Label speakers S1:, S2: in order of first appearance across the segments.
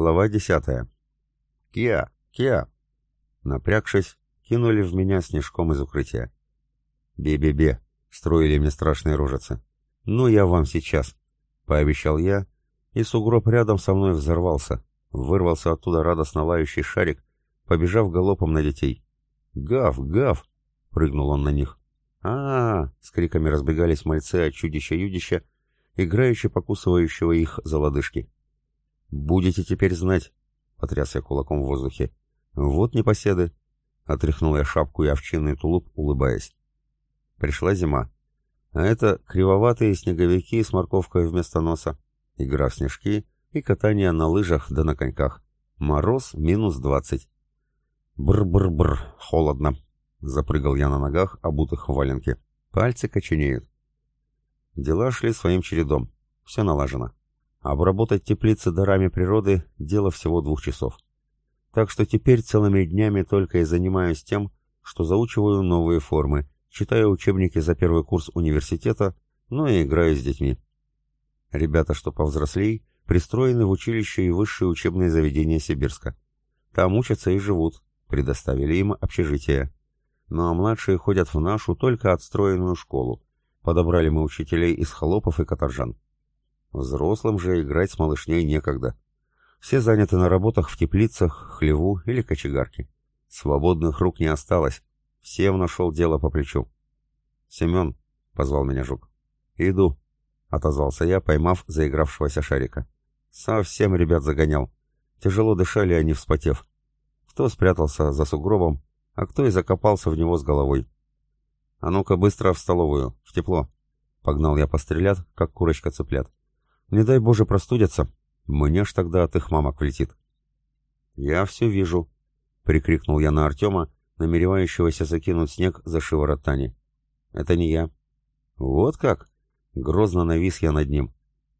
S1: Глава десятая. «Киа! Киа!» Напрягшись, кинули в меня снежком из укрытия. «Бе-бе-бе!» — строили мне страшные рожицы. «Ну, я вам сейчас!» — пообещал я, и сугроб рядом со мной взорвался. Вырвался оттуда радостно лающий шарик, побежав галопом на детей. «Гав! Гав!» — прыгнул он на них. а, -а, -а с криками разбегались мальцы от чудища-юдища, играюще покусывающего их за лодыжки. «Будете теперь знать», — потряс я кулаком в воздухе. «Вот непоседы», — отряхнул я шапку и овчинный тулуп, улыбаясь. Пришла зима. А это кривоватые снеговики с морковкой вместо носа, игра в снежки и катание на лыжах да на коньках. Мороз минус двадцать. Бр-бр-бр, холодно. Запрыгал я на ногах, обутых в валенке. Пальцы коченеют. Дела шли своим чередом. Все налажено. Обработать теплицы дарами природы – дело всего двух часов. Так что теперь целыми днями только и занимаюсь тем, что заучиваю новые формы, читаю учебники за первый курс университета, ну и играю с детьми. Ребята, что повзрослей, пристроены в училище и высшие учебные заведения Сибирска. Там учатся и живут, предоставили им общежитие. Ну а младшие ходят в нашу только отстроенную школу. Подобрали мы учителей из холопов и каторжан. Взрослым же играть с малышней некогда. Все заняты на работах в теплицах, хлеву или кочегарке. Свободных рук не осталось. Всем нашел дело по плечу. «Семен», — позвал меня Жук. «Иду», — отозвался я, поймав заигравшегося шарика. Совсем ребят загонял. Тяжело дышали они, вспотев. Кто спрятался за сугробом, а кто и закопался в него с головой. «А ну-ка быстро в столовую, в тепло!» Погнал я пострелят, как курочка цыплят. Не дай Боже простудятся, мне ж тогда от их мамок влетит. «Я все вижу», — прикрикнул я на Артема, намеревающегося закинуть снег за шиворот Тани. «Это не я». «Вот как?» — грозно навис я над ним.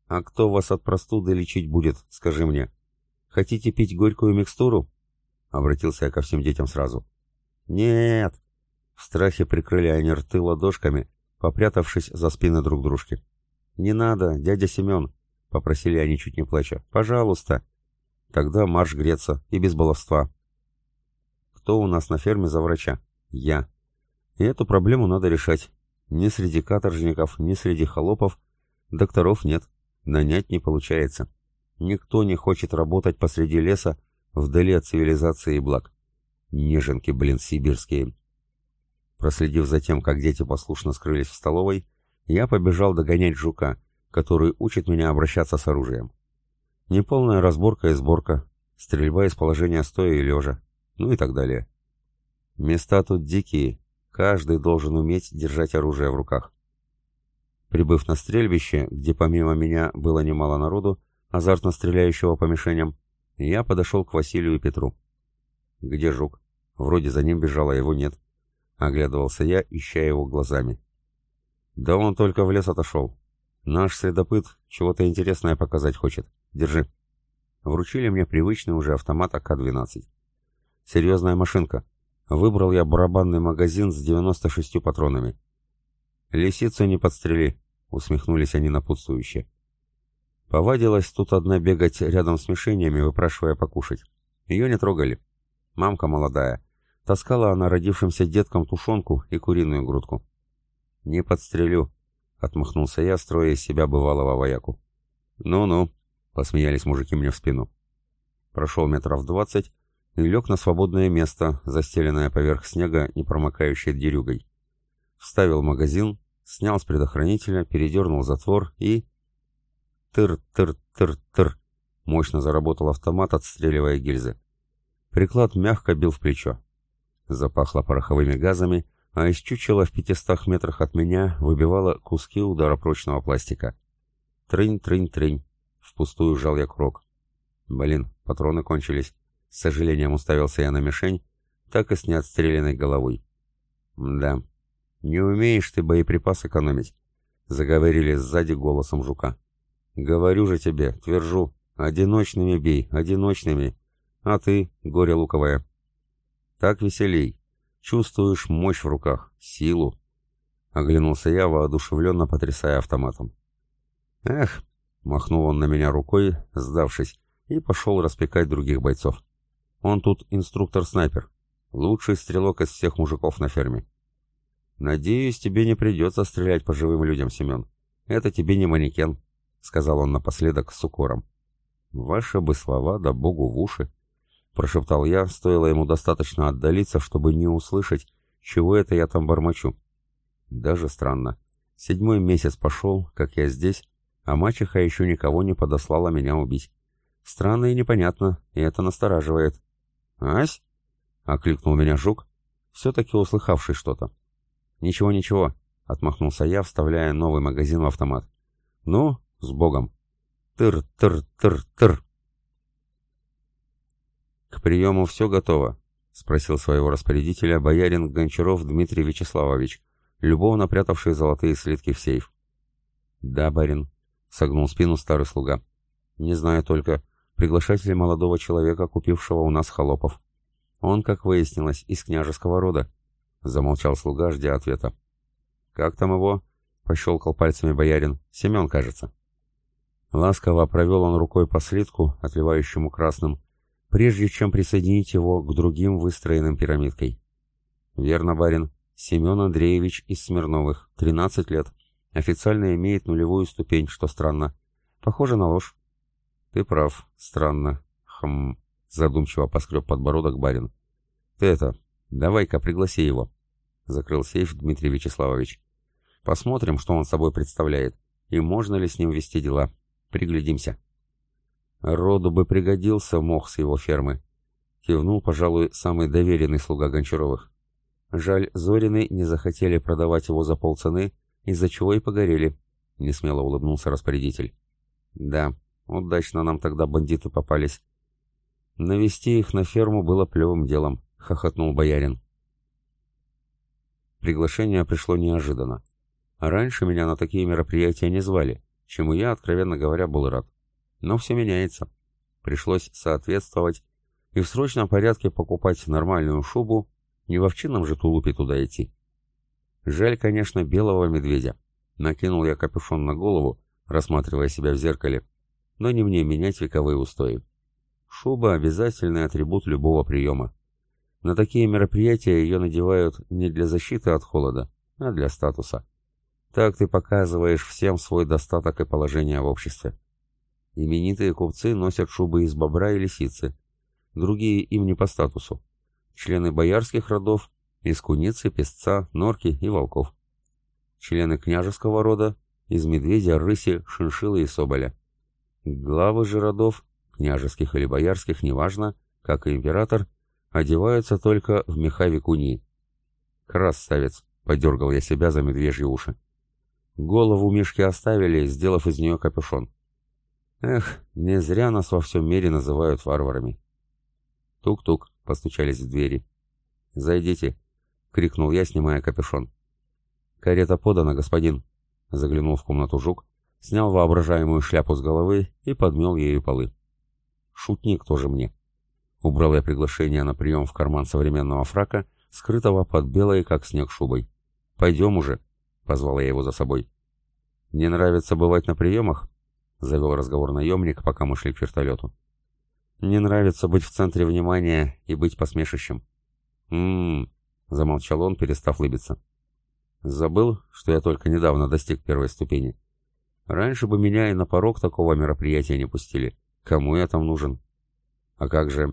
S1: «А кто вас от простуды лечить будет, скажи мне? Хотите пить горькую микстуру?» Обратился я ко всем детям сразу. «Нет!» В страхе прикрыли они рты ладошками, попрятавшись за спины друг дружки. «Не надо, дядя Семен!» — попросили они чуть не плача. «Пожалуйста!» «Тогда марш греться и без баловства». «Кто у нас на ферме за врача?» «Я». И эту проблему надо решать. Ни среди каторжников, ни среди холопов докторов нет. Нанять не получается. Никто не хочет работать посреди леса, вдали от цивилизации и благ. Неженки, блин, сибирские. Проследив за тем, как дети послушно скрылись в столовой, я побежал догонять жука, который учит меня обращаться с оружием. Неполная разборка и сборка, стрельба из положения стоя и лежа, ну и так далее. Места тут дикие, каждый должен уметь держать оружие в руках. Прибыв на стрельбище, где помимо меня было немало народу, азартно стреляющего по мишеням, я подошел к Василию и Петру. «Где жук? Вроде за ним бежал, его нет». Оглядывался я, ища его глазами. «Да он только в лес отошел. Наш следопыт чего-то интересное показать хочет. Держи. Вручили мне привычный уже автомат АК-12. Серьезная машинка. Выбрал я барабанный магазин с 96 патронами. «Лисицу не подстрели», — усмехнулись они напутствующе. Повадилась тут одна бегать рядом с мишенями, выпрашивая покушать. Ее не трогали. Мамка молодая. Таскала она родившимся деткам тушенку и куриную грудку. «Не подстрелю», — отмахнулся я, строя из себя бывалого вояку. «Ну-ну», — посмеялись мужики мне в спину. Прошел метров двадцать и лег на свободное место, застеленное поверх снега непромокающей дерюгой. Вставил магазин, снял с предохранителя, передернул затвор и... Тыр-тыр-тыр-тыр. Мощно заработал автомат, отстреливая гильзы. Приклад мягко бил в плечо. Запахло пороховыми газами, а из чучела в пятистах метрах от меня выбивало куски ударопрочного пластика. Трынь-трынь-трынь. Впустую жал я курок. Блин, патроны кончились. С сожалением уставился я на мишень, так и с неотстрелянной головой. Да, не умеешь ты боеприпас экономить, заговорили сзади голосом жука. Говорю же тебе, твержу, одиночными бей, одиночными. А ты, горе луковое. Так веселей, Чувствуешь мощь в руках, силу. Оглянулся я, воодушевленно потрясая автоматом. Эх, махнул он на меня рукой, сдавшись, и пошел распекать других бойцов. Он тут инструктор-снайпер, лучший стрелок из всех мужиков на ферме. «Надеюсь, тебе не придется стрелять по живым людям, Семен. Это тебе не манекен», — сказал он напоследок с укором. «Ваши бы слова, да богу в уши», — прошептал я, стоило ему достаточно отдалиться, чтобы не услышать, чего это я там бормочу. Даже странно. Седьмой месяц пошел, как я здесь, а мачеха еще никого не подослала меня убить. Странно и непонятно, и это настораживает. «Ась?» — окликнул меня жук, все-таки услыхавший что-то. «Ничего-ничего», — отмахнулся я, вставляя новый магазин в автомат. «Ну, с Богом!» «Тыр-тыр-тыр-тыр!» «К приему все готово», — спросил своего распорядителя боярин Гончаров Дмитрий Вячеславович, любовно прятавший золотые слитки в сейф. «Да, барин», — согнул спину старый слуга. «Не знаю только, приглашать ли молодого человека, купившего у нас холопов. Он, как выяснилось, из княжеского рода», — замолчал слуга, ждя ответа. «Как там его?» — пощелкал пальцами боярин. «Семен, кажется». Ласково провел он рукой по слитку, отливающему красным, прежде чем присоединить его к другим выстроенным пирамидкой. «Верно, барин. Семен Андреевич из Смирновых, 13 лет. Официально имеет нулевую ступень, что странно. Похоже на ложь». «Ты прав. Странно. Хм...» — задумчиво поскреб подбородок барин. «Ты это... Давай-ка пригласи его». Закрыл сейф Дмитрий Вячеславович. «Посмотрим, что он собой представляет, и можно ли с ним вести дела. Приглядимся». Роду бы пригодился мох с его фермы. Кивнул, пожалуй, самый доверенный слуга Гончаровых. Жаль, Зорины не захотели продавать его за полцены, из-за чего и погорели. Несмело улыбнулся распорядитель. Да, удачно нам тогда бандиты попались. Навести их на ферму было плевым делом, хохотнул боярин. Приглашение пришло неожиданно. Раньше меня на такие мероприятия не звали, чему я, откровенно говоря, был рад. Но все меняется. Пришлось соответствовать и в срочном порядке покупать нормальную шубу, не в овчинном же тулупе туда идти. Жаль, конечно, белого медведя. Накинул я капюшон на голову, рассматривая себя в зеркале, но не мне менять вековые устои. Шуба — обязательный атрибут любого приема. На такие мероприятия ее надевают не для защиты от холода, а для статуса. Так ты показываешь всем свой достаток и положение в обществе. Именитые купцы носят шубы из бобра и лисицы, другие им не по статусу. Члены боярских родов – из куницы, песца, норки и волков. Члены княжеского рода – из медведя, рыси, шиншилы и соболя. Главы же родов, княжеских или боярских, неважно, как и император, одеваются только в меха викуньи. «Красавец!» — подергал я себя за медвежьи уши. Голову Мишки оставили, сделав из нее капюшон. Эх, не зря нас во всем мире называют варварами. Тук-тук, постучались в двери. «Зайдите!» — крикнул я, снимая капюшон. «Карета подана, господин!» — заглянул в комнату жук, снял воображаемую шляпу с головы и подмел ею полы. «Шутник тоже мне!» Убрал я приглашение на прием в карман современного фрака, скрытого под белой, как снег, шубой. «Пойдем уже!» — позвал я его за собой. «Не нравится бывать на приемах?» — завел разговор наемник, пока мы шли к вертолету. «Не нравится быть в центре внимания и быть посмешищем». «М-м-м», замолчал он, перестав лыбиться. «Забыл, что я только недавно достиг первой ступени. Раньше бы меня и на порог такого мероприятия не пустили. Кому я там нужен?» «А как же...»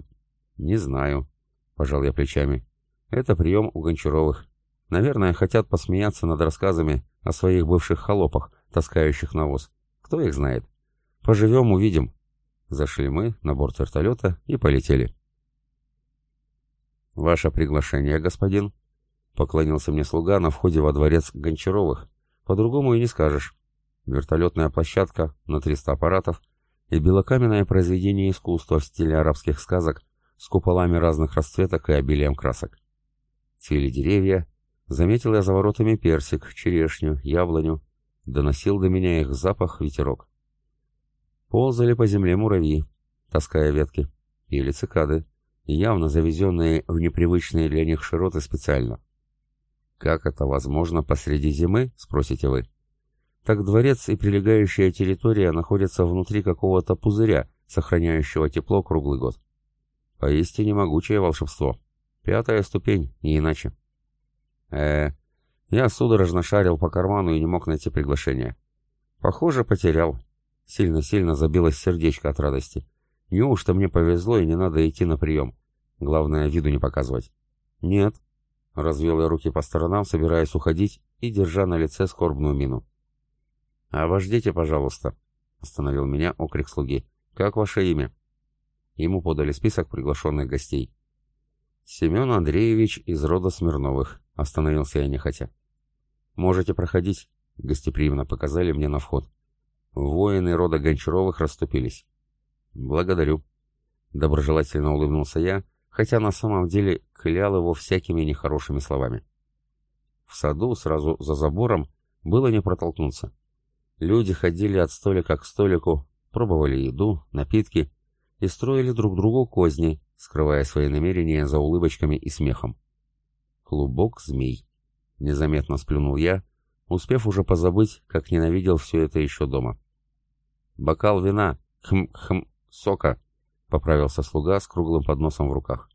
S1: «Не знаю», — пожал я плечами. «Это прием у Гончаровых. Наверное, хотят посмеяться над рассказами о своих бывших холопах, таскающих навоз. Кто их знает?» Поживем, увидим. Зашли мы на борт вертолета и полетели. «Ваше приглашение, господин», — поклонился мне слуга на входе во дворец Гончаровых. «По-другому и не скажешь. Вертолетная площадка на 300 аппаратов и белокаменное произведение искусства в стиле арабских сказок с куполами разных расцветок и обилием красок. Цвели деревья, заметил я за воротами персик, черешню, яблоню, доносил до меня их запах ветерок. Ползали по земле муравьи, таская ветки, или цикады, явно завезенные в непривычные для них широты специально. Как это возможно посреди зимы, спросите вы? Так дворец и прилегающая территория находятся внутри какого-то пузыря сохраняющего тепло круглый год. Поистине могучее волшебство. Пятая ступень, не иначе. э я судорожно шарил по карману и не мог найти приглашение. Похоже, потерял. Сильно-сильно забилось сердечко от радости. Неужто мне повезло и не надо идти на прием? Главное, виду не показывать. Нет. Развел я руки по сторонам, собираясь уходить и держа на лице скорбную мину. «Обождите, пожалуйста», — остановил меня окрик слуги. «Как ваше имя?» Ему подали список приглашенных гостей. «Семен Андреевич из рода Смирновых», — остановился я нехотя. «Можете проходить», — гостеприимно показали мне на вход. Воины рода Гончаровых расступились. «Благодарю», — доброжелательно улыбнулся я, хотя на самом деле клял его всякими нехорошими словами. В саду, сразу за забором, было не протолкнуться. Люди ходили от столика к столику, пробовали еду, напитки и строили друг другу козни, скрывая свои намерения за улыбочками и смехом. Клубок змей. Незаметно сплюнул я, успев уже позабыть, как ненавидел все это еще дома. «Бокал вина! Хм-хм! Сока!» — поправился слуга с круглым подносом в руках.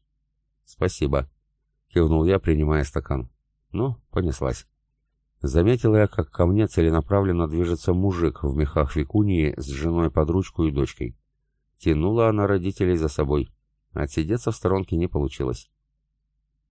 S1: «Спасибо», — кивнул я, принимая стакан. «Ну, понеслась». Заметил я, как ко мне целенаправленно движется мужик в мехах викунии с женой под ручку и дочкой. Тянула она родителей за собой. Отсидеться в сторонке не получилось.